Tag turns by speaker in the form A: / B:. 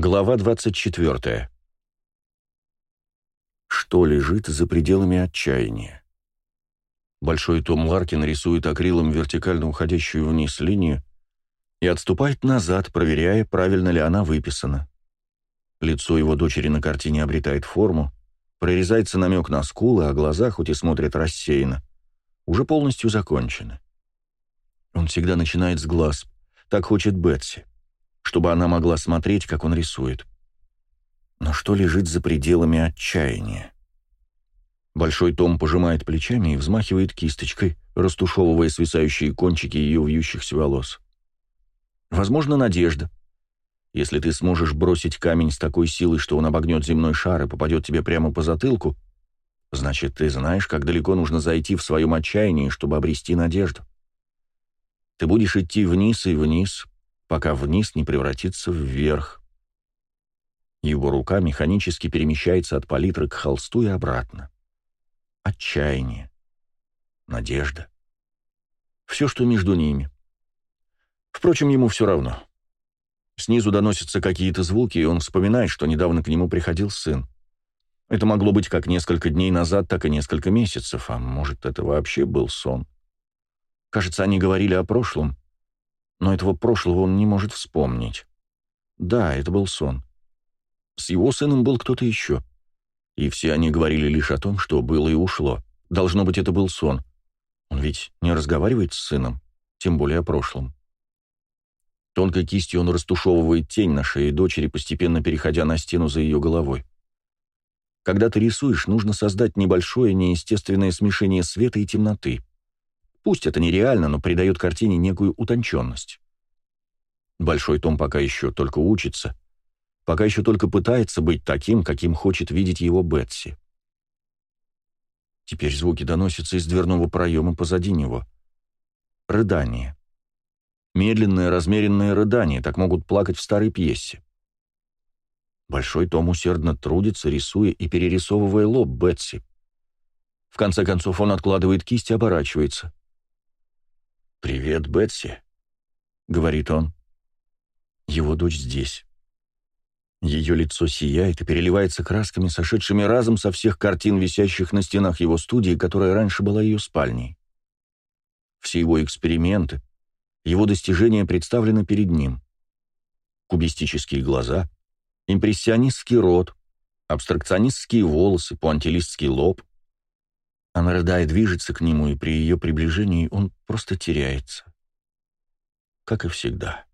A: Глава 24. Что лежит за пределами отчаяния? Большой Том Ларкин рисует акрилом вертикально уходящую вниз линию и отступает назад, проверяя, правильно ли она выписана. Лицо его дочери на картине обретает форму, прорезается намек на скулы, а глаза, хоть и смотрят рассеянно, уже полностью закончены. Он всегда начинает с глаз. Так хочет Бетси чтобы она могла смотреть, как он рисует. Но что лежит за пределами отчаяния? Большой Том пожимает плечами и взмахивает кисточкой, растушевывая свисающие кончики ее вьющихся волос. Возможно, надежда. Если ты сможешь бросить камень с такой силой, что он обогнет земной шар и попадет тебе прямо по затылку, значит, ты знаешь, как далеко нужно зайти в своем отчаянии, чтобы обрести надежду. Ты будешь идти вниз и вниз, пока вниз не превратится вверх. Его рука механически перемещается от палитры к холсту и обратно. Отчаяние. Надежда. Все, что между ними. Впрочем, ему все равно. Снизу доносятся какие-то звуки, и он вспоминает, что недавно к нему приходил сын. Это могло быть как несколько дней назад, так и несколько месяцев, а может, это вообще был сон. Кажется, они говорили о прошлом, но этого прошлого он не может вспомнить. Да, это был сон. С его сыном был кто-то еще. И все они говорили лишь о том, что было и ушло. Должно быть, это был сон. Он ведь не разговаривает с сыном, тем более о прошлом. Тонкой кистью он растушевывает тень на шее дочери, постепенно переходя на стену за ее головой. Когда ты рисуешь, нужно создать небольшое неестественное смешение света и темноты. Пусть это нереально, но придает картине некую утонченность. Большой Том пока еще только учится, пока еще только пытается быть таким, каким хочет видеть его Бетси. Теперь звуки доносятся из дверного проема позади него. Рыдание. Медленное, размеренное рыдание, так могут плакать в старой пьесе. Большой Том усердно трудится, рисуя и перерисовывая лоб Бетси. В конце концов он откладывает кисть и оборачивается. «Привет, Бетси», — говорит он. Его дочь здесь. Ее лицо сияет и переливается красками, сошедшими разом со всех картин, висящих на стенах его студии, которая раньше была ее спальней. Все его эксперименты, его достижения представлены перед ним. Кубистические глаза, импрессионистский рот, абстракционистские волосы, пуантилистский лоб, она рыдает, движется к нему, и при ее приближении он просто теряется. Как и всегда.